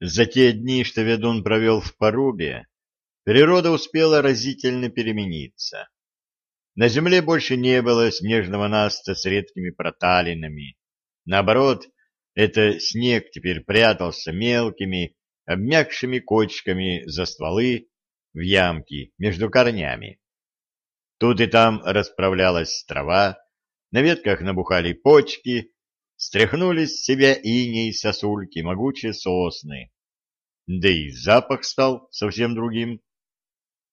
За те дни, что ведун провел в порубе, природа успела разительно перемениться. На земле больше не было снежного наста с редкими проталинами. Наоборот, это снег теперь прятался мелкими, обмякшими кочками за стволы в ямки между корнями. Тут и там расправлялась трава, на ветках набухали почки, стряхнули с себя иней сосульки могучие сосны. Да и запах стал совсем другим.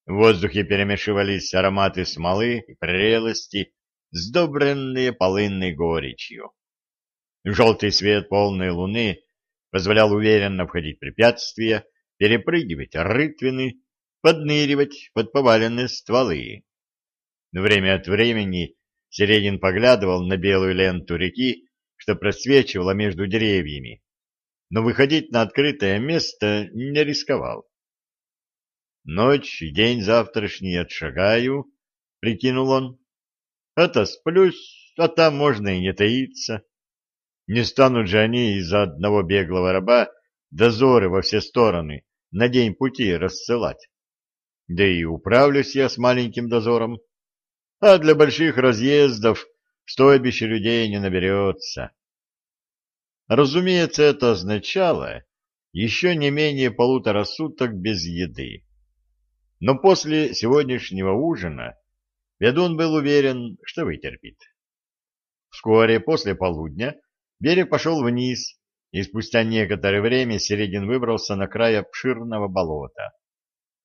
В воздухе перемешивались ароматы смолы и прелости, сдобренные полынной горечью. Желтый свет полной луны позволял уверенно входить в препятствия, перепрыгивать рытвины, подныривать под поваленные стволы. Время от времени Середин поглядывал на белую ленту реки, что просвечивала между деревьями, но выходить на открытое место не рисковал. Ночь и день завтрашний отшагаю, — прикинул он. Отосплюсь, а там можно и не таиться. Не станут же они из-за одного беглого раба дозоры во все стороны на день пути рассылать. Да и управлюсь я с маленьким дозором. А для больших разъездов стойбище людей не наберется. Разумеется, это означало еще не менее полутора суток без еды. Но после сегодняшнего ужина ведун был уверен, что вытерпит. Вскоре после полудня берег пошел вниз, и спустя некоторое время Середин выбрался на край обширного болота.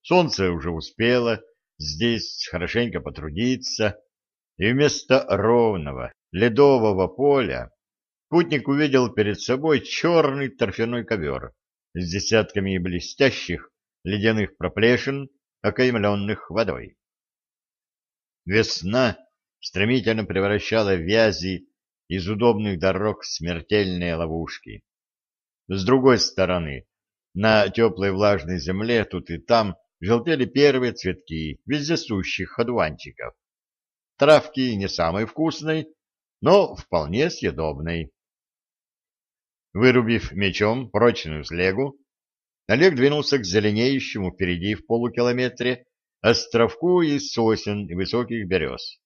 Солнце уже успело здесь хорошенько потрудиться, и вместо ровного ледового поля путник увидел перед собой черный торфяной ковер с десятками блестящих ледяных проплешин окаймленных водой. Весна стремительно превращала вязи из удобных дорог смертельные ловушки. С другой стороны, на теплой влажной земле тут и там желтели первые цветки вездесущих одуванчиков. Травки не самой вкусной, но вполне съедобной. Вырубив мечом прочную слегу, Олег двинулся к зеленеющему впереди в полукилометре островку из сосен и высоких берез.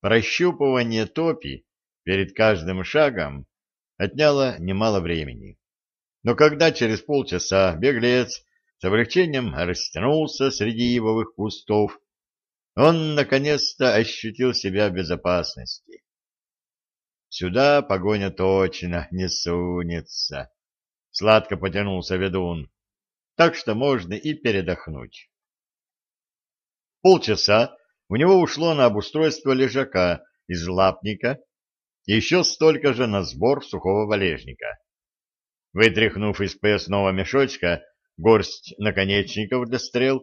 Прощупывание топи перед каждым шагом отняло немало времени. Но когда через полчаса беглец с облегчением растянулся среди ивовых кустов, он наконец-то ощутил себя в безопасности. Сюда погоня точно не сунется. Сладко потянулся ведун. Так что можно и передохнуть. Полчаса у него ушло на обустройство лежака из лапника еще столько же на сбор сухого валежника. Вытряхнув из поясного мешочка горсть наконечников для стрел,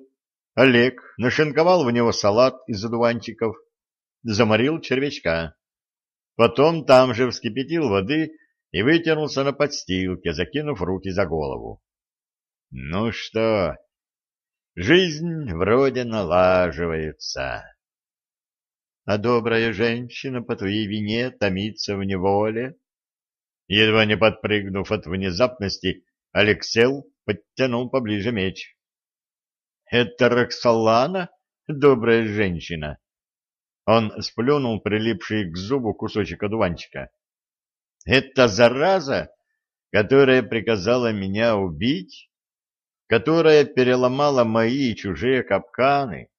Олег нашинковал в него салат из одуванчиков, заморил червячка. Потом там же вскипятил воды и вытянулся на подстилке, закинув руки за голову. Ну что, жизнь вроде налаживается. А добрая женщина по твоей вине томится в неволе. Едва не подпрыгнув от внезапности, Алексел подтянул поближе меч. — Это Роксолана, добрая женщина? Он сплюнул прилипший к зубу кусочек одуванчика. — Это зараза, которая приказала меня убить? которая переломала мои и чужие капканы,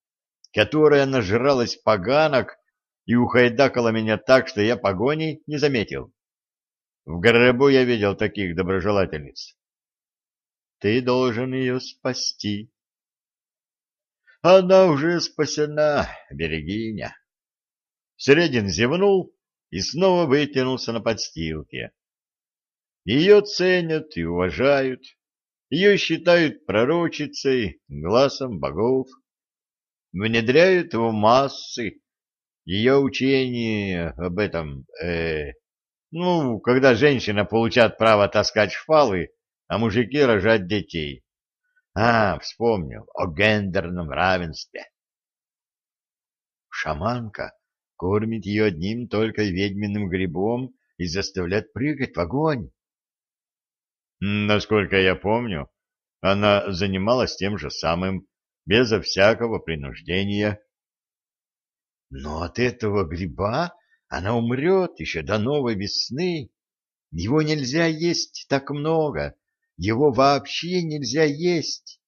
которая нажралась поганок и ухайдакала меня так, что я погоней не заметил. В гробу я видел таких доброжелательниц. Ты должен ее спасти. Она уже спасена, берегиня. Средин зевнул и снова вытянулся на подстилке. Ее ценят и уважают, ее считают пророчицей, глазом богов, внедряют в массы ее учение об этом, э, ну, когда женщина получает право таскать шпалы, а мужики рожать детей. А, вспомнил, о гендерном равенстве. Шаманка кормит ее одним только ведьминым грибом и заставляет прыгать в огонь. Насколько я помню, она занималась тем же самым, безо всякого принуждения. Но от этого гриба она умрет еще до новой весны. Его нельзя есть так много, его вообще нельзя есть.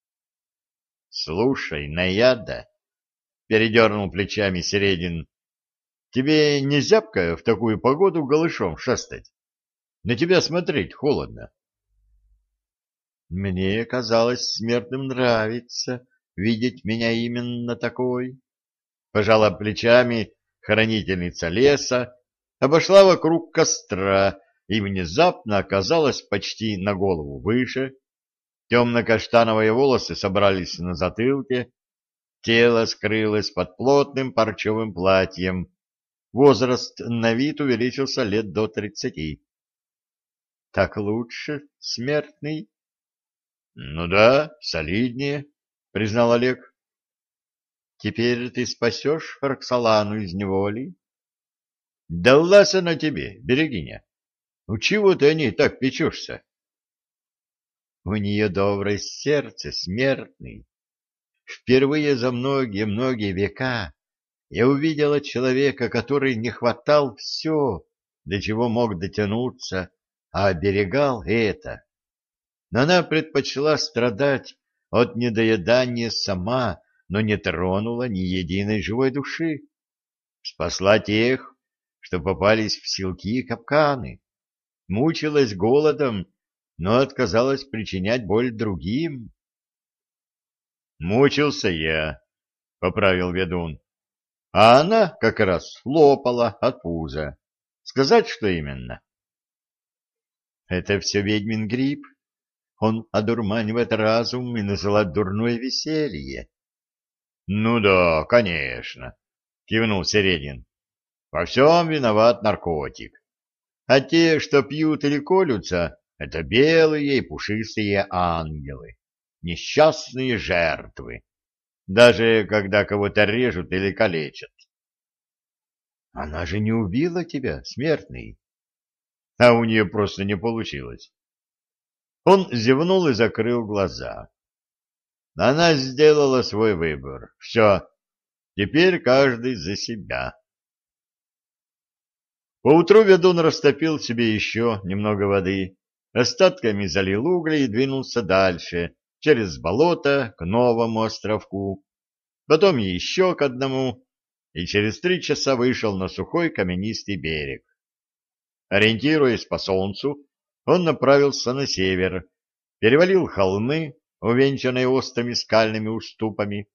— Слушай, наяда, — передернул плечами Середин, — тебе не зябко в такую погоду голышом шастать? На тебя смотреть холодно. Мне казалось, смертным нравится видеть меня именно такой. Пожала плечами хранительница леса, обошла вокруг костра и внезапно оказалась почти на голову выше. Темно-каштановые волосы собрались на затылке, тело скрылось под плотным парчевым платьем. Возраст на вид увеличился лет до тридцати. — Так лучше, смертный? — Ну да, солиднее, — признал Олег. Теперь ты спасешь Роксолану из неволи? — Далась она тебе, берегиня. Ну чего ты о ней так печешься? — У нее доброе сердце, смертный. Впервые за многие-многие века я увидела человека, который не хватал все, до чего мог дотянуться, а оберегал это. Но она предпочла страдать от недоедания сама, но не тронула ни единой живой души. Спасла тех, что попались в силки и капканы. Мучилась голодом, но отказалась причинять боль другим. «Мучился я», — поправил ведун. «А она как раз лопала от пуза. Сказать, что именно?» «Это все ведьмин гриб. Он одурманивает разум и насылает дурное веселье. — Ну да, конечно, — кивнул Середин. — Во всем виноват наркотик. А те, что пьют или колются, это белые и пушистые ангелы, несчастные жертвы, даже когда кого-то режут или калечат. — Она же не убила тебя, смертный. А у нее просто не получилось. Он зевнул и закрыл глаза. Она сделала свой выбор. Все. Теперь каждый за себя. Поутру ведун растопил себе еще немного воды, остатками залил угли и двинулся дальше, через болото к новому островку, потом еще к одному, и через три часа вышел на сухой каменистый берег. Ориентируясь по солнцу, он направился на север, перевалил холмы, увенчанной остами скальными уступами,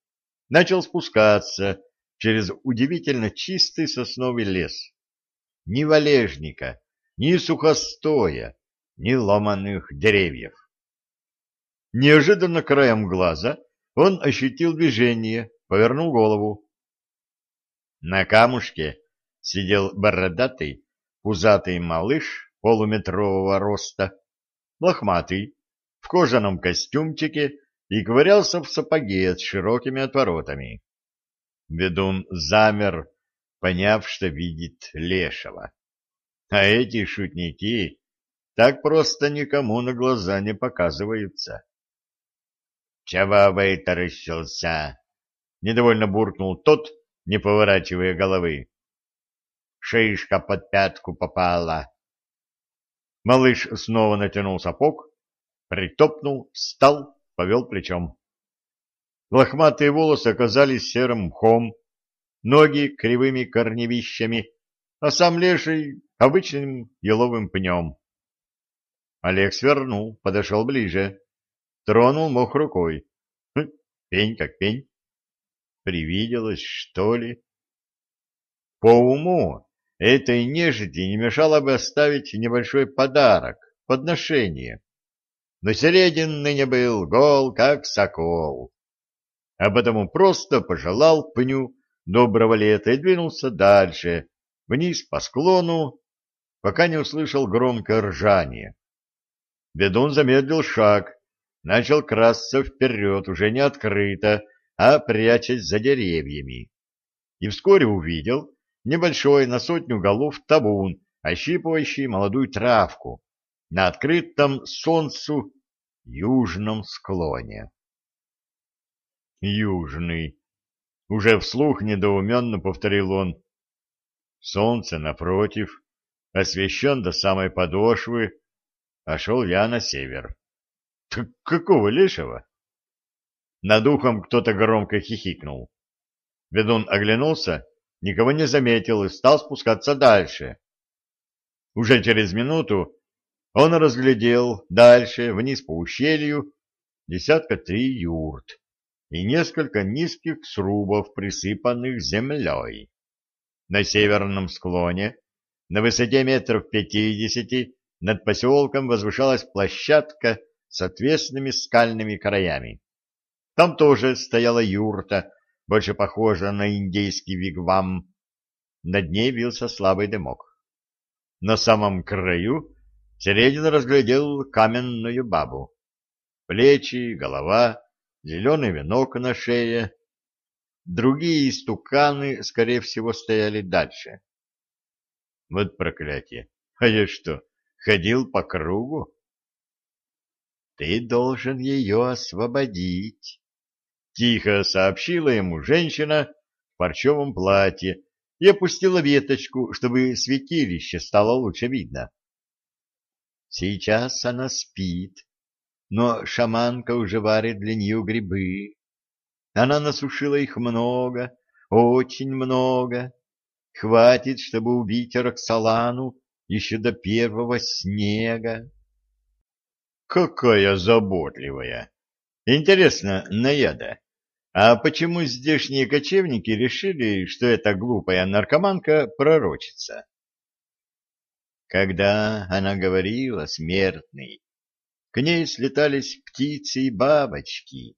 начал спускаться через удивительно чистый сосновый лес. Ни валежника, ни сухостоя, ни ломаных деревьев. Неожиданно краем глаза он ощутил движение, повернул голову. На камушке сидел бородатый, пузатый малыш полуметрового роста, лохматый, в кожаном костюмчике и ковырялся в сапоге с широкими отворотами. Ведун замер, поняв, что видит лешего. А эти шутники так просто никому на глаза не показываются. — Чего вытаращился? — недовольно буркнул тот, не поворачивая головы. — Шишка под пятку попала. Малыш снова натянул сапог, притопнул, встал, повел плечом. Лохматые волосы оказались серым мхом, ноги кривыми корневищами, а сам леший — обычным еловым пнем. Олег свернул, подошел ближе, тронул мох рукой. Хм, пень как пень. Привиделось, что ли? По уму этой нежити не мешало бы оставить небольшой подарок, подношение но Середин ныне был гол, как сокол, а потому просто пожелал пню доброго лета и двинулся дальше, вниз по склону, пока не услышал громкое ржание. Ведун замедлил шаг, начал красться вперед, уже не открыто, а прячась за деревьями. И вскоре увидел небольшой на сотню голов табун, ощипывающий молодую травку, на открытом солнцу южном склоне. Южный. Уже вслух недоуменно повторил он. Солнце, напротив, освещен до самой подошвы, а шел я на север. Так какого лешего? Над ухом кто-то громко хихикнул. Ведун оглянулся, никого не заметил и стал спускаться дальше. Уже через минуту он разглядел дальше, вниз по ущелью, десятка три юрт и несколько низких срубов, присыпанных землей. На северном склоне, на высоте метров пятидесяти, над поселком возвышалась площадка с отвесными скальными краями. Там тоже стояла юрта, больше похожая на индейский вигвам. Над ней вился слабый дымок. На самом краю Середин разглядел каменную бабу. Плечи, голова, зеленый венок на шее. Другие истуканы, скорее всего, стояли дальше. Вот проклятие! А я что, ходил по кругу? Ты должен ее освободить, — тихо сообщила ему женщина в парчевом платье и опустила веточку, чтобы святилище стало лучше видно. Сейчас она спит, но шаманка уже варит для нее грибы. Она насушила их много, очень много. Хватит, чтобы убить Роксолану еще до первого снега. Какая заботливая! Интересно, Наяда, а почему здешние кочевники решили, что эта глупая наркоманка пророчится? Когда она говорила, смертный, к ней слетались птицы и бабочки.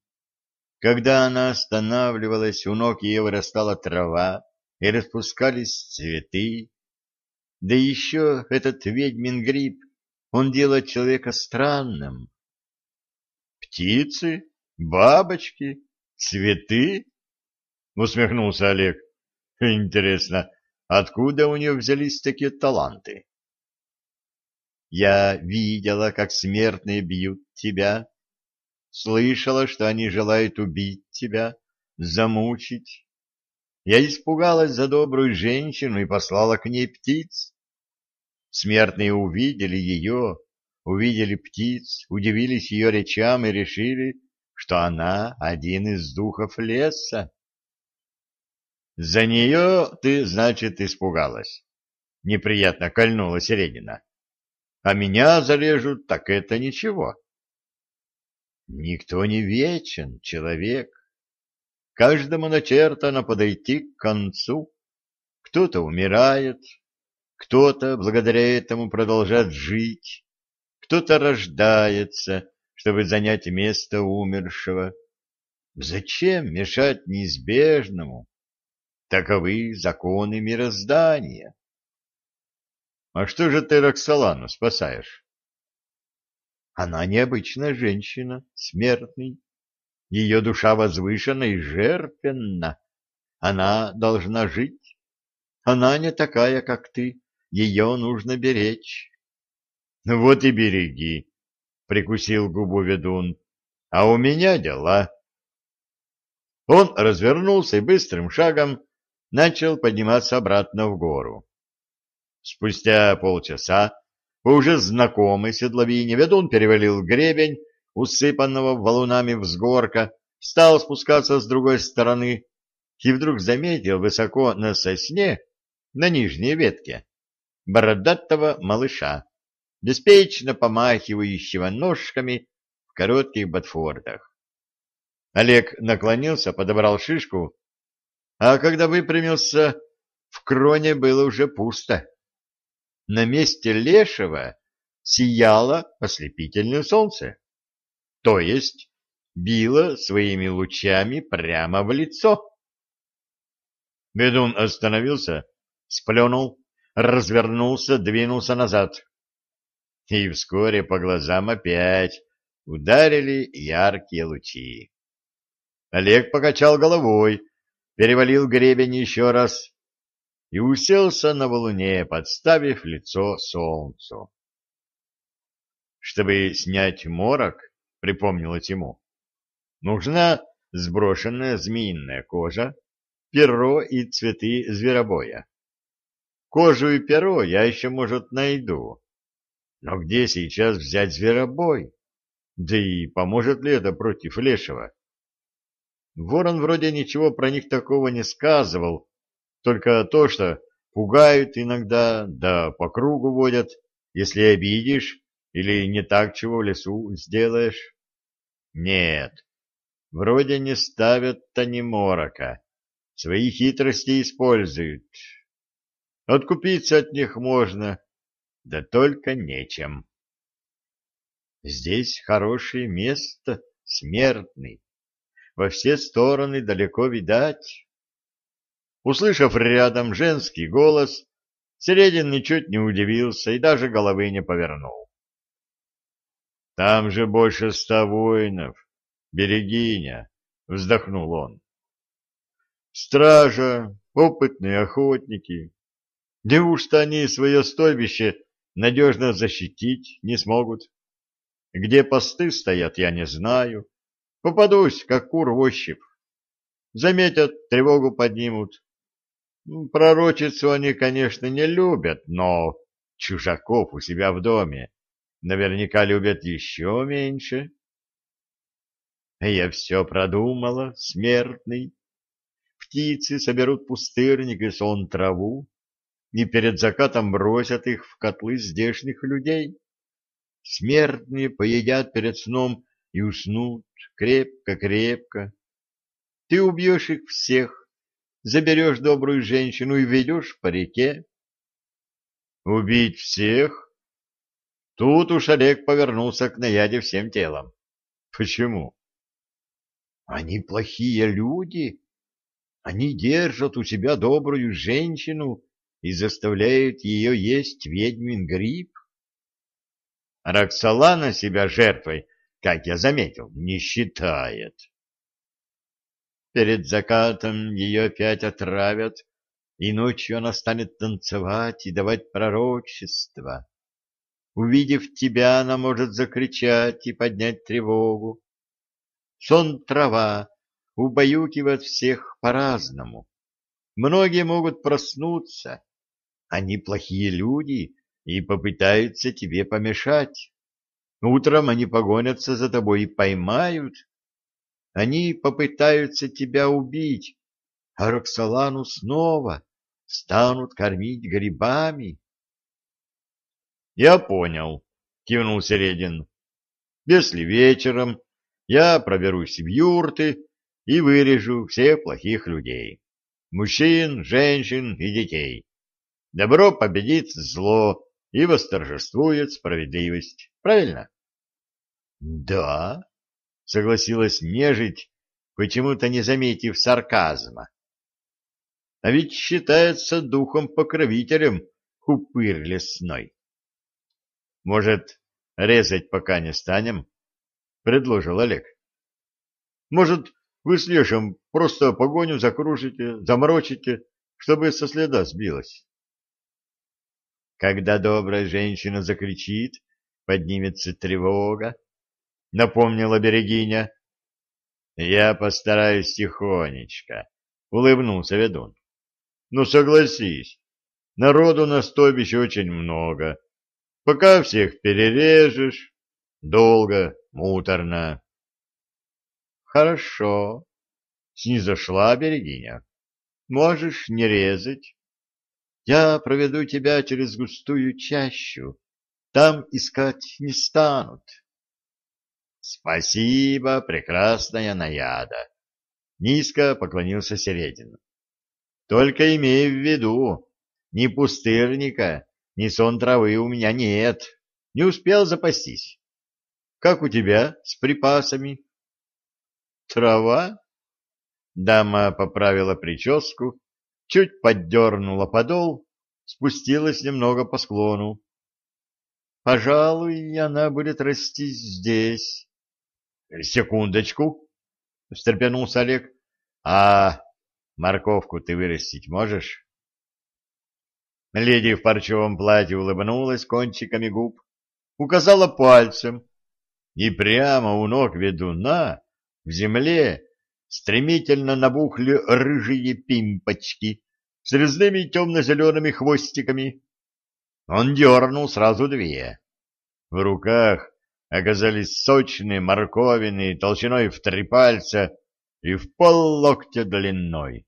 Когда она останавливалась, у ног ее вырастала трава и распускались цветы. Да еще этот ведьмин гриб, он делает человека странным. Птицы, бабочки, цветы? Усмехнулся Олег. Интересно, откуда у нее взялись такие таланты? Я видела, как смертные бьют тебя, слышала, что они желают убить тебя, замучить. Я испугалась за добрую женщину и послала к ней птиц. Смертные увидели ее, увидели птиц, удивились ее речам и решили, что она один из духов леса. За нее ты, значит, испугалась. Неприятно кольнула Середина а меня зарежут, так это ничего. Никто не вечен, человек. Каждому начертано подойти к концу. Кто-то умирает, кто-то благодаря этому продолжает жить, кто-то рождается, чтобы занять место умершего. Зачем мешать неизбежному? Таковы законы мироздания. А что же ты Роксолану спасаешь? Она необычная женщина, смертный. Ее душа возвышена и жертвенна. Она должна жить. Она не такая, как ты. Ее нужно беречь. Ну вот и береги, прикусил губу ведун. А у меня дела. Он развернулся и быстрым шагом начал подниматься обратно в гору. Спустя полчаса по уже знакомой седловине ведун перевалил гребень, усыпанного валунами взгорка, стал спускаться с другой стороны и вдруг заметил высоко на сосне, на нижней ветке, бородатого малыша, беспечно помахивающего ножками в коротких ботфортах. Олег наклонился, подобрал шишку, а когда выпрямился, в кроне было уже пусто на месте лешего сияло ослепительное солнце, то есть било своими лучами прямо в лицо. Бедун остановился, сплюнул, развернулся, двинулся назад. И вскоре по глазам опять ударили яркие лучи. Олег покачал головой, перевалил гребень еще раз и уселся на валуне, подставив лицо солнцу. Чтобы снять морок, припомнилось ему, нужна сброшенная змеиная кожа, перо и цветы зверобоя. Кожу и перо я еще, может, найду. Но где сейчас взять зверобой? Да и поможет ли это против лешего? Ворон вроде ничего про них такого не сказывал, только то, что пугают иногда, да по кругу водят, если обидишь или не так чего в лесу сделаешь. Нет, вроде не ставят-то ни морока, свои хитрости используют. Откупиться от них можно, да только нечем. Здесь хорошее место, смертный. Во все стороны далеко видать. Услышав рядом женский голос, Середин ничуть не удивился и даже головы не повернул. «Там же больше ста воинов, берегиня!» — вздохнул он. «Стража, опытные охотники. Неужто они свое стойбище надежно защитить не смогут?» Где посты стоят, я не знаю. Попадусь, как кур в ощупь. Заметят, тревогу поднимут. Пророчицу они, конечно, не любят, но чужаков у себя в доме наверняка любят еще меньше. Я все продумала, смертный. Птицы соберут пустырник и сон траву, и перед закатом бросят их в котлы здешних людей. Смертные поедят перед сном и уснут крепко-крепко. Ты убьешь их всех, заберешь добрую женщину и ведешь по реке. Убить всех? Тут уж Олег повернулся к наяде всем телом. Почему? Они плохие люди. Они держат у себя добрую женщину и заставляют ее есть ведьмин гриб. Роксолана себя жертвой, как я заметил, не считает. Перед закатом ее опять отравят, и ночью она станет танцевать и давать пророчества. Увидев тебя, она может закричать и поднять тревогу. Сон трава убаюкивает всех по-разному. Многие могут проснуться. Они плохие люди, и попытаются тебе помешать. Утром они погонятся за тобой и поймают. Они попытаются тебя убить, а Роксолану снова станут кормить грибами. — Я понял, — кивнул Середин. — Если вечером я проберусь в юрты и вырежу всех плохих людей, мужчин, женщин и детей. Добро победит зло, и восторжествует справедливость. Правильно? — Да, — согласилась нежить, почему-то не заметив сарказма. — А ведь считается духом-покровителем упырь лесной. — Может, резать пока не станем? — предложил Олег. — Может, вы с Лешем просто погоню закружите, заморочите, чтобы со следа сбилась? Когда добрая женщина закричит, поднимется тревога, — напомнила Берегиня. — Я постараюсь тихонечко, — улыбнулся ведун. — Ну, согласись, народу на стойбище очень много. Пока всех перережешь, долго, муторно. — Хорошо, — снизошла Берегиня. — Можешь не резать. Я проведу тебя через густую чащу. Там искать не станут. Спасибо, прекрасная наяда. Низко поклонился Середин. Только имей в виду, ни пустырника, ни сон травы у меня нет. Не успел запастись. Как у тебя с припасами? Трава? Дама поправила прическу чуть поддернула подол, спустилась немного по склону. Пожалуй, она будет расти здесь. Секундочку, встрепенулся Олег. А морковку ты вырастить можешь? Леди в парчевом платье улыбнулась кончиками губ, указала пальцем, и прямо у ног ведуна в земле стремительно набухли рыжие пимпочки с резными темно-зелеными хвостиками. Он дернул сразу две. В руках оказались сочные морковины толщиной в три пальца и в пол локтя длиной.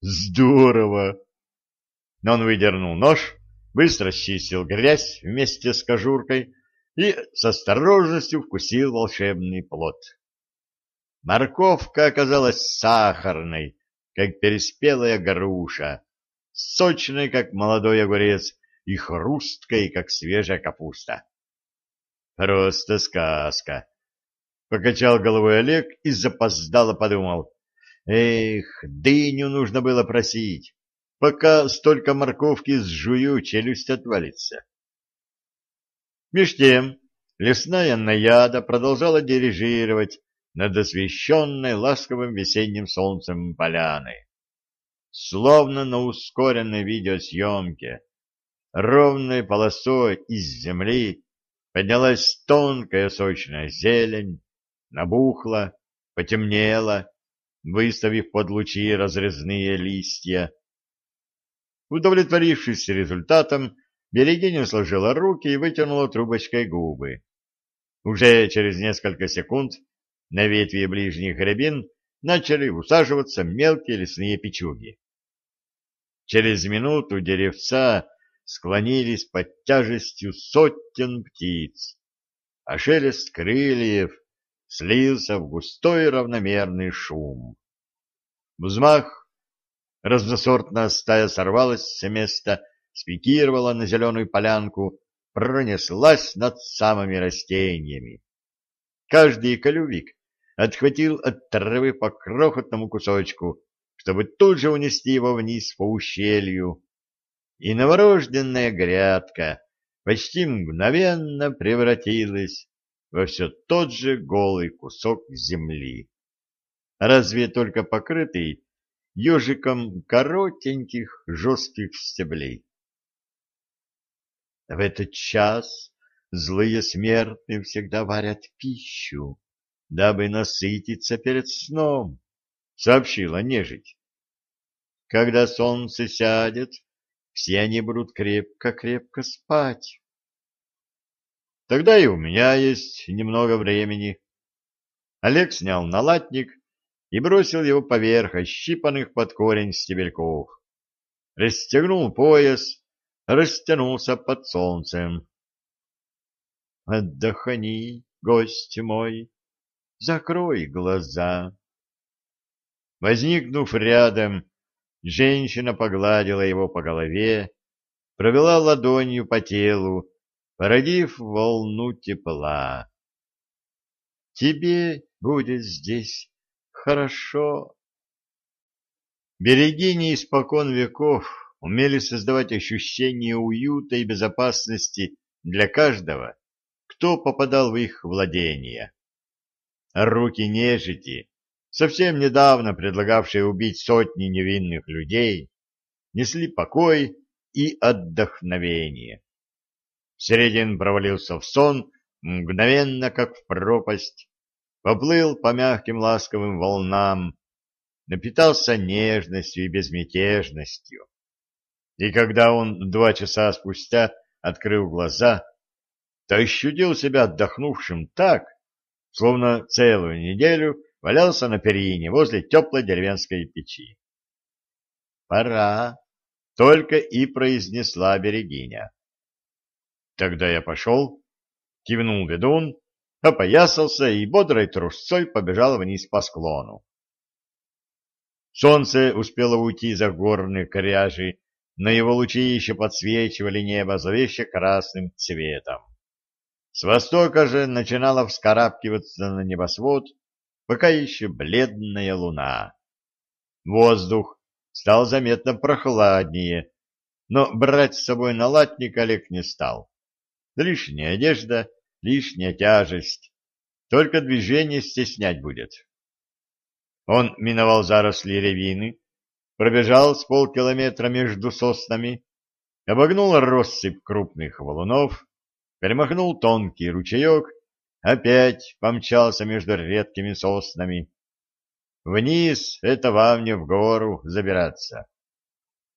Здорово! Он выдернул нож, быстро счистил грязь вместе с кожуркой и с осторожностью вкусил волшебный плод. Морковка оказалась сахарной, как переспелая груша, сочной, как молодой огурец, и хрусткой, как свежая капуста. Просто сказка. Покачал головой Олег и запоздало подумал. Эх, дыню нужно было просить. Пока столько морковки сжую, челюсть отвалится. Меж тем лесная наяда продолжала дирижировать над освещенной ласковым весенним солнцем поляной. Словно на ускоренной видеосъемке, ровной полосой из земли поднялась тонкая сочная зелень, набухла, потемнела, выставив под лучи разрезные листья. Удовлетворившись результатом, Берегиня сложила руки и вытянула трубочкой губы. Уже через несколько секунд на ветви ближних рябин начали усаживаться мелкие лесные печуги. Через минуту деревца склонились под тяжестью сотен птиц, а шелест крыльев слился в густой равномерный шум. Взмах, разносортная стая сорвалась с места спикировала на зеленую полянку, пронеслась над самыми растениями. Каждый колювик отхватил от травы по крохотному кусочку, чтобы тут же унести его вниз по ущелью. И новорожденная грядка почти мгновенно превратилась во все тот же голый кусок земли. Разве только покрытый ежиком коротеньких жестких стеблей. В этот час злые смертные всегда варят пищу, дабы насытиться перед сном, — сообщила нежить. Когда солнце сядет, все они будут крепко-крепко спать. Тогда и у меня есть немного времени. Олег снял налатник и бросил его поверх ощипанных под корень стебельков. Расстегнул пояс растянулся под солнцем. Отдохни, гость мой, закрой глаза. Возникнув рядом, женщина погладила его по голове, провела ладонью по телу, породив волну тепла. Тебе будет здесь хорошо. Берегини испокон веков умели создавать ощущение уюта и безопасности для каждого, кто попадал в их владение. Руки нежити, совсем недавно предлагавшие убить сотни невинных людей, несли покой и отдохновение. Середин провалился в сон, мгновенно, как в пропасть, поплыл по мягким ласковым волнам, напитался нежностью и безмятежностью. И когда он два часа спустя открыл глаза, то ощутил себя отдохнувшим так, словно целую неделю валялся на перине возле теплой деревенской печи. «Пора», — только и произнесла Берегиня. Тогда я пошел, кивнул ведун, опоясался и бодрой трусцой побежал вниз по склону. Солнце успело уйти за горные коряжи но его лучи еще подсвечивали небо зловеще красным цветом. С востока же начинала вскарабкиваться на небосвод пока еще бледная луна. Воздух стал заметно прохладнее, но брать с собой налатник Олег не стал. Лишняя одежда, лишняя тяжесть, только движение стеснять будет. Он миновал заросли ревины, пробежал с полкилометра между соснами, обогнул россыпь крупных валунов, перемахнул тонкий ручеек, опять помчался между редкими соснами. Вниз — это вам не в гору забираться.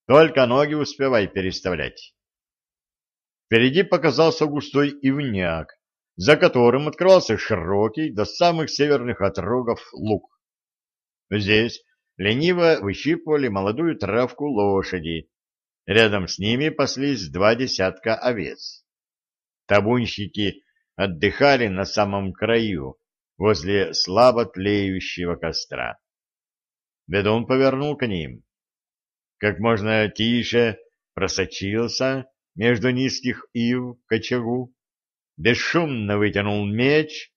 Только ноги успевай переставлять. Впереди показался густой ивняк, за которым открывался широкий до самых северных отрогов луг. Здесь лениво выщипывали молодую травку лошади. Рядом с ними паслись два десятка овец. Табунщики отдыхали на самом краю, возле слабо тлеющего костра. Ведун повернул к ним. Как можно тише просочился между низких ив к очагу, бесшумно вытянул меч,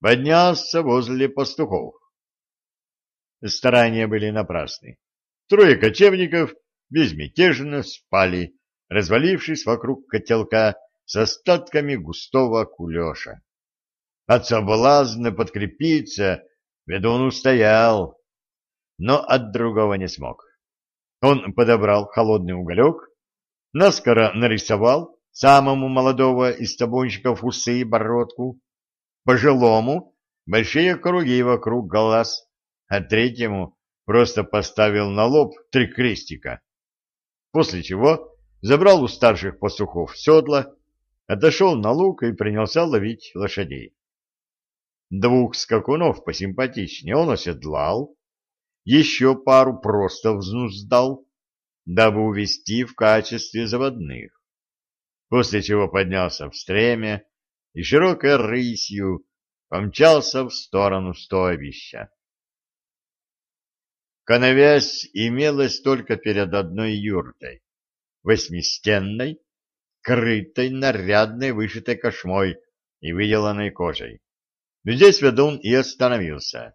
поднялся возле пастухов. Старания были напрасны. Трое кочевников безмятежно спали, развалившись вокруг котелка с остатками густого кулеша. От соблазна подкрепиться ведун устоял, но от другого не смог. Он подобрал холодный уголек, наскоро нарисовал самому молодого из табунщиков усы и бородку, пожилому большие круги вокруг глаз, а третьему просто поставил на лоб три крестика. После чего забрал у старших пастухов седла, отошел на луг и принялся ловить лошадей. Двух скакунов посимпатичнее он оседлал, еще пару просто взнуздал, дабы увести в качестве заводных. После чего поднялся в стремя и широкой рысью помчался в сторону стойбища. Коновязь имелась только перед одной юртой, восьмистенной, крытой нарядной вышитой кошмой и выделанной кожей. Здесь ведун и остановился.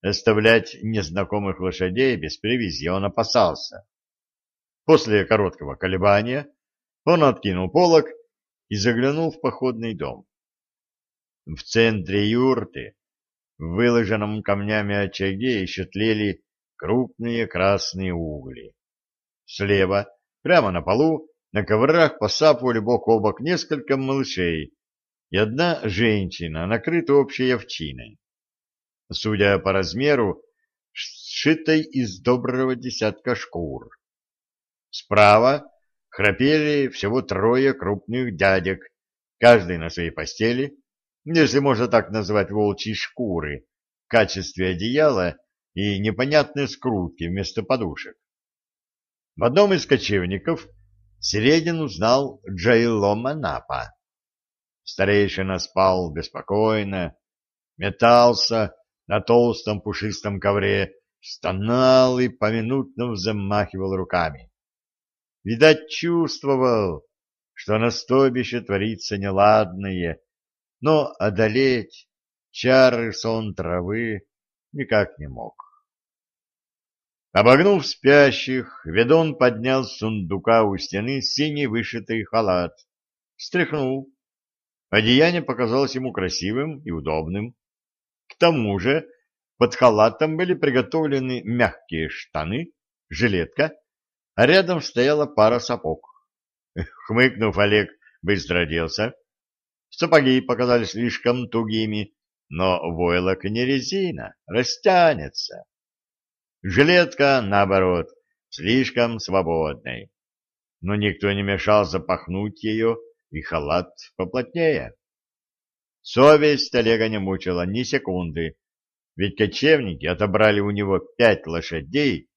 Оставлять незнакомых лошадей без привязи он опасался. После короткого колебания он откинул полог и заглянул в походный дом. В центре юрты, в выложенном камнями очаге, еще тлели крупные красные угли. Слева, прямо на полу, на коврах посапывали бок о бок несколько малышей и одна женщина, накрыта общей овчиной судя по размеру, сшитой из доброго десятка шкур. Справа храпели всего трое крупных дядек, каждый на своей постели, если можно так назвать волчьи шкуры, в качестве одеяла и непонятной скрутки вместо подушек. В одном из кочевников Середин узнал Джайло Манапа. Старейшина спал беспокойно, метался, на толстом пушистом ковре, стонал и поминутно взмахивал руками. Видать, чувствовал, что на стойбище творится неладное, но одолеть чары сон травы никак не мог. Обогнув спящих, ведун поднял с сундука у стены синий вышитый халат, встряхнул. Одеяние показалось ему красивым и удобным. К тому же под халатом были приготовлены мягкие штаны, жилетка, а рядом стояла пара сапог. Хмыкнув, Олег быстро оделся. Сапоги показались слишком тугими, но войлок не резина, растянется. Жилетка, наоборот, слишком свободной. Но никто не мешал запахнуть ее и халат поплотнее. Совесть Олега не мучила ни секунды, ведь кочевники отобрали у него пять лошадей,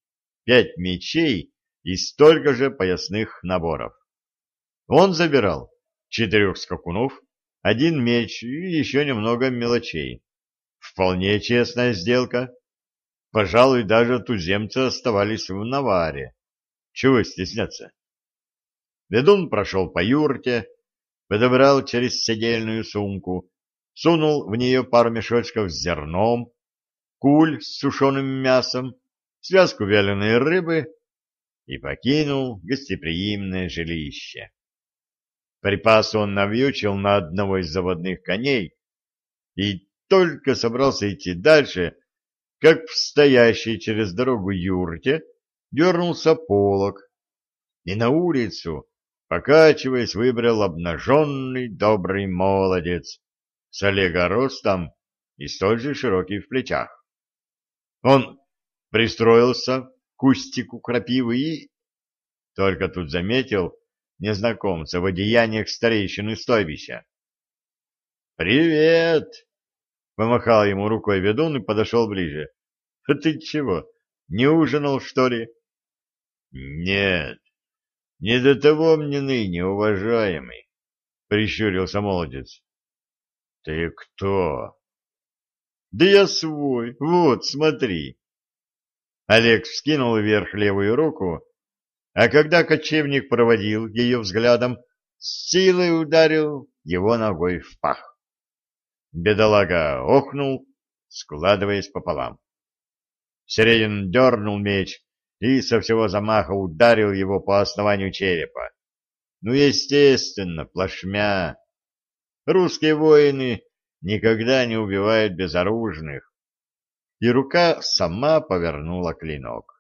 пять мечей и столько же поясных наборов. Он забирал четырех скакунов, один меч и еще немного мелочей. Вполне честная сделка. Пожалуй, даже туземцы оставались в наваре. Чего стесняться? Ведун прошел по юрте, подобрал через седельную сумку сунул в нее пару мешочков с зерном, куль с сушеным мясом, связку вяленой рыбы и покинул гостеприимное жилище. Припасы он навьючил на одного из заводных коней и только собрался идти дальше, как в стоящей через дорогу юрте дернулся полог, и на улицу покачиваясь, выбрал обнаженный добрый молодец с Олега ростом и столь же широкий в плечах. Он пристроился к кустику крапивы и... Только тут заметил незнакомца в одеяниях старейшины стойбища. «Привет!» — помахал ему рукой ведун и подошел ближе. «А ты чего, не ужинал, что ли?» «Нет, не до того мне ныне, уважаемый», — прищурился молодец. «Ты кто?» «Да я свой, вот, смотри». Олег вскинул вверх левую руку, а когда кочевник проводил ее взглядом, с силой ударил его ногой в пах. Бедолага охнул, складываясь пополам. Середин дернул меч и со всего замаха ударил его по основанию черепа. Ну, естественно, плашмя. Русские воины никогда не убивают безоружных. И рука сама повернула клинок.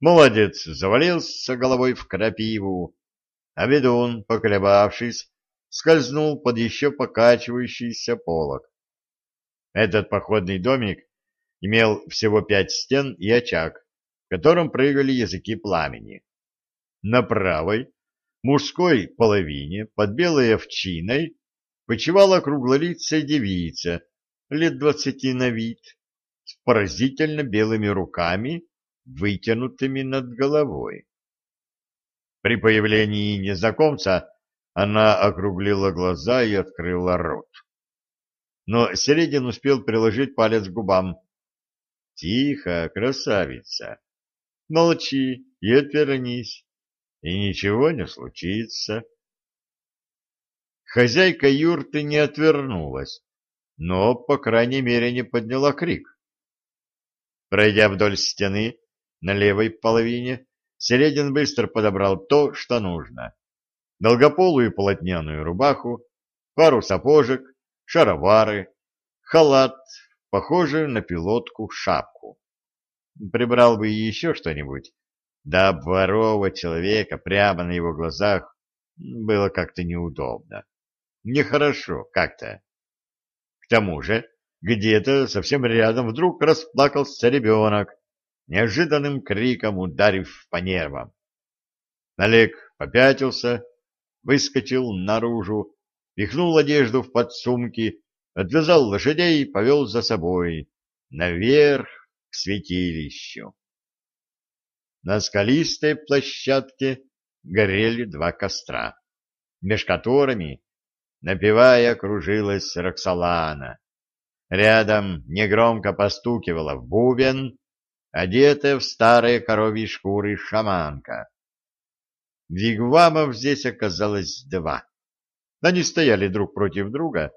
Молодец завалился головой в крапиву, а ведун, поколебавшись, скользнул под еще покачивающийся полог. Этот походный домик имел всего пять стен и очаг, в котором прыгали языки пламени. На правой, мужской половине, под белой овчиной, почивала круглолицая девица, лет двадцати на вид, с поразительно белыми руками, вытянутыми над головой. При появлении незнакомца она округлила глаза и открыла рот. Но Середин успел приложить палец к губам. — Тихо, красавица. Молчи и отвернись, и ничего не случится. Хозяйка юрты не отвернулась, но, по крайней мере, не подняла крик. Пройдя вдоль стены на левой половине, Середин быстро подобрал то, что нужно долгополую полотняную рубаху, пару сапожек, шаровары, халат, похожую на пилотку шапку. Прибрал бы еще что-нибудь, да обворовывать человека прямо на его глазах было как-то неудобно. Нехорошо как-то. К тому же, где-то совсем рядом вдруг расплакался ребенок, неожиданным криком ударив по нервам. Олег попятился, выскочил наружу, пихнул одежду в подсумки, отвязал лошадей и повел за собой, наверх к святилищу. На скалистой площадке горели два костра, меж которыми, напевая, кружилась Роксолана. Рядом негромко постукивала в бубен, одетая в старые коровьи шкуры шаманка. Вигвамов здесь оказалось два. Они стояли друг против друга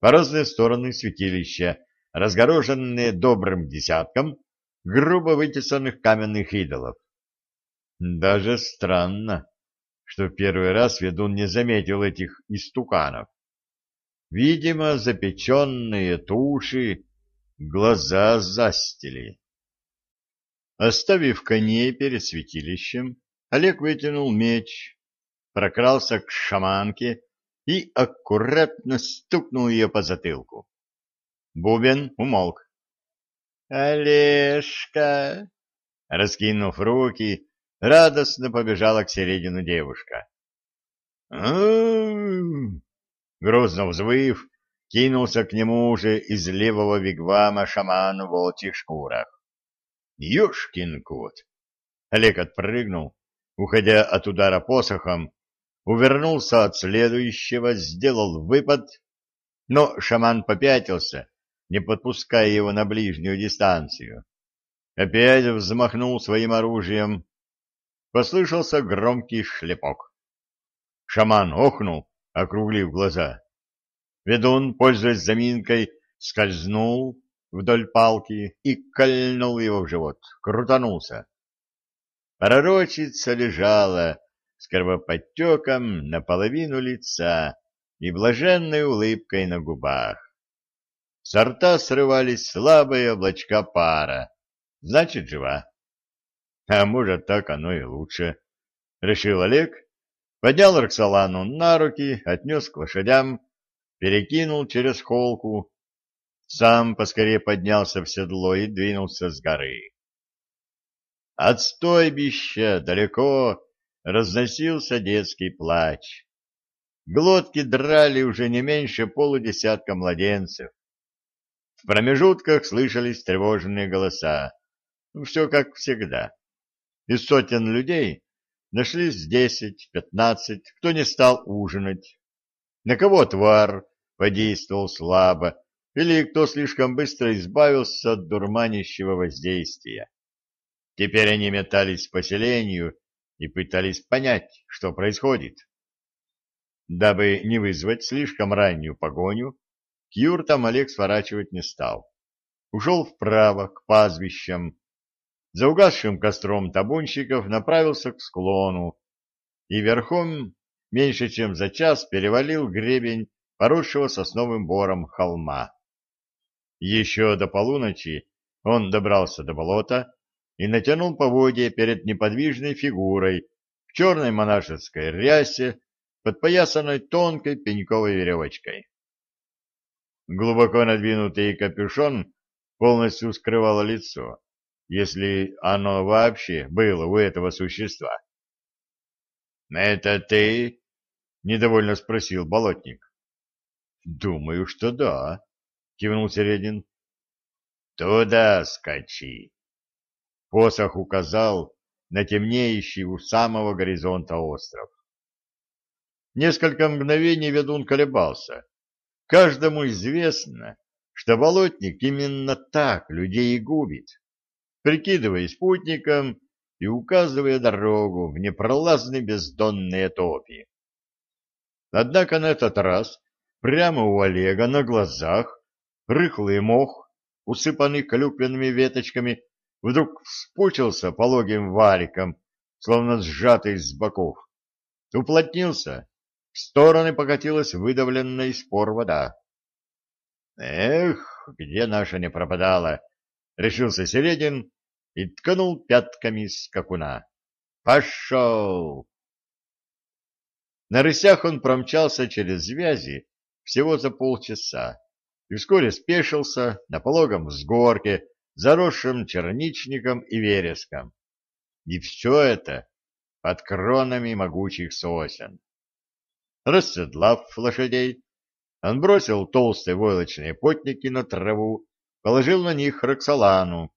по разные стороны святилища, разгороженные добрым десятком грубо вытесанных каменных идолов. Даже странно, что в первый раз ведун не заметил этих истуканов. Видимо, запеченные туши глаза застили. Оставив коней перед святилищем, Олег вытянул меч, прокрался к шаманке и аккуратно стукнул ее по затылку. Бубен умолк. «Олежка!» Раскинув руки, радостно побежала к середину девушка. Грозно взвыв, кинулся к нему уже из левого вигвама шаман в волчьих шкурах. «Ешкин кот!» Олег отпрыгнул, уходя от удара посохом, увернулся от следующего, сделал выпад, но шаман попятился, не подпуская его на ближнюю дистанцию. Опять взмахнул своим оружием. Послышался громкий шлепок. Шаман охнул, округлив глаза. Ведун, пользуясь заминкой, скользнул вдоль палки и кольнул его в живот, крутанулся. Пророчица лежала с кровоподтеком наполовину лица и блаженной улыбкой на губах. С рта срывались слабые облачка пара. Значит, жива. А может, так оно и лучше, — решил Олег Поднял Роксолану на руки, отнес к лошадям, перекинул через холку, сам поскорее поднялся в седло и двинулся с горы. От стойбища далеко разносился детский плач. Глотки драли уже не меньше полудесятка младенцев. В промежутках слышались тревожные голоса. Все как всегда. Из сотен людей нашлись десять-пятнадцать, кто не стал ужинать. На кого твар подействовал слабо, или кто слишком быстро избавился от дурманящего воздействия. Теперь они метались по селению и пытались понять, что происходит. Дабы не вызвать слишком раннюю погоню, к юртам Олег сворачивать не стал. Ушел вправо, к пастбищам. За угасшим костром табунщиков направился к склону и верхом меньше чем за час перевалил гребень поросшего сосновым бором холма. Еще до полуночи он добрался до болота и натянул поводья перед неподвижной фигурой в черной монашеской рясе, подпоясанной тонкой пеньковой веревочкой. Глубоко надвинутый капюшон полностью скрывало лицо, если оно вообще было у этого существа. — Это ты? — недовольно спросил болотник. — Думаю, что да, — кивнул Середин. — Туда скачи. Посох указал на темнеющий у самого горизонта остров. Несколько мгновений ведун колебался. Каждому известно, что болотник именно так людей и губит, прикидываясь путником и указывая дорогу в непролазные бездонные топи. Однако на этот раз прямо у Олега на глазах рыхлый мох, усыпанный клюквенными веточками, вдруг вспучился пологим валиком, словно сжатый с боков, уплотнился, в стороны покатилась выдавленная из пор вода. «Эх, где наша не пропадала!» — решился Середин и ткнул пятками скакуна. «Пошел!» На рысях он промчался через связи всего за полчаса и вскоре спешился на пологом взгорке, заросшим черничником и вереском. И все это под кронами могучих сосен. Расседлав лошадей, он бросил толстые войлочные потники на траву, положил на них Роксолану,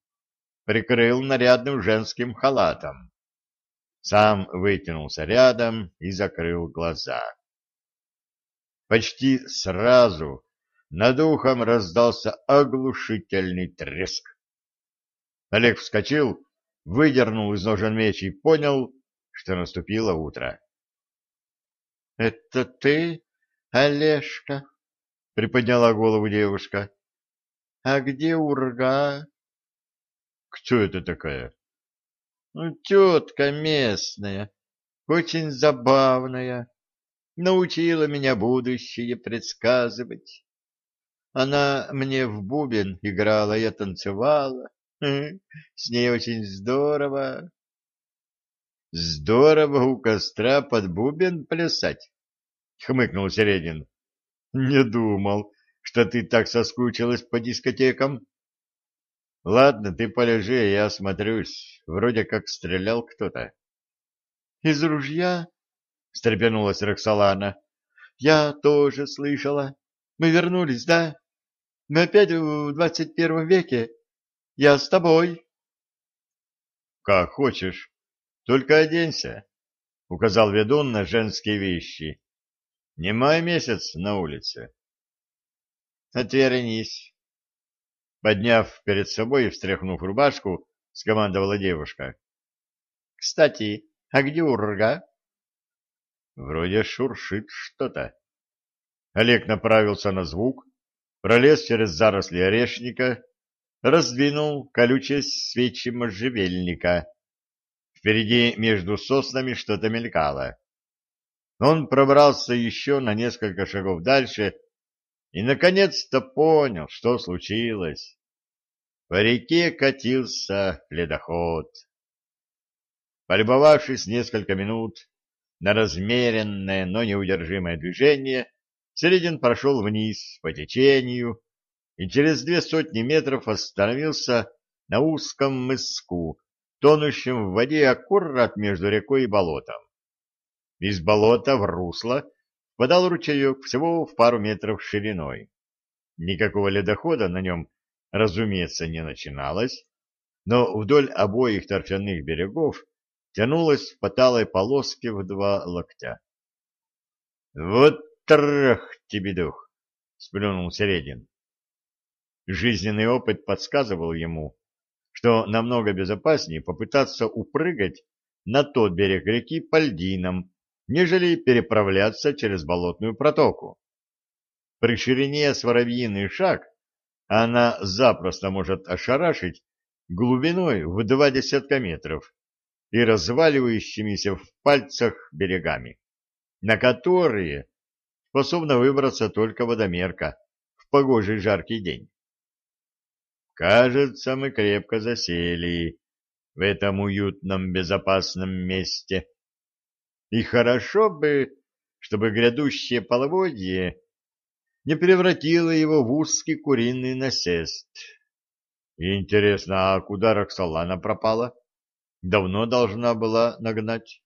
прикрыл нарядным женским халатом. Сам вытянулся рядом и закрыл глаза. Почти сразу над ухом раздался оглушительный треск. Олег вскочил, выдернул из ножен меч и понял, что наступило утро. — Это ты, Олежка? — приподняла голову девушка. — А где урга? — Кто это такая? Ну, тетка местная, очень забавная, научила меня будущее предсказывать. Она мне в бубен играла, я танцевала. С ней очень здорово. Здорово у костра под бубен плясать, хмыкнул Середин. Не думал, что ты так соскучилась по дискотекам. Ладно, ты полежи, я осмотрюсь. Вроде как стрелял кто-то. Из ружья? встрепенулась Роксолана. Я тоже слышала. Мы вернулись, да? Мы опять в двадцать первом веке. Я с тобой. Как хочешь. Только оденься, указал ведун на женские вещи. Не май месяц на улице. Отвернись. Подняв перед собой и встряхнув рубашку, скомандовала девушка. — Кстати, а где урга? — Вроде шуршит что-то. Олег направился на звук, пролез через заросли орешника, раздвинул колючие свечи можжевельника. Впереди между соснами что-то мелькало. Он пробрался еще на несколько шагов дальше и, наконец-то, понял, что случилось. По реке катился ледоход. Полюбовавшись несколько минут На размеренное, но неудержимое движение Середин прошел вниз по течению и через две сотни метров остановился на узком мыску, тонущем в воде аккурат между рекой и болотом. Из болота в русло подал ручеек всего в пару метров шириной. Никакого ледохода на нем, разумеется, не начиналось, но вдоль обоих торфяных берегов тянулась по талой полоске в два локтя. — Вот трах тебе дух! — сплюнул Середин. Жизненный опыт подсказывал ему, что намного безопаснее попытаться упрыгать на тот берег реки по льдинам, нежели переправляться через болотную протоку. При ширине с шаг она запросто может ошарашить глубиной в два десятка метров и разваливающимися в пальцах берегами, на которые способна выбраться только водомерка в погожий жаркий день. Кажется, мы крепко засели в этом уютном безопасном месте. И хорошо бы, чтобы грядущее половодье не превратило его в узкий куриный насест. Интересно, а куда Роксолана пропала? Давно должна была нагнать.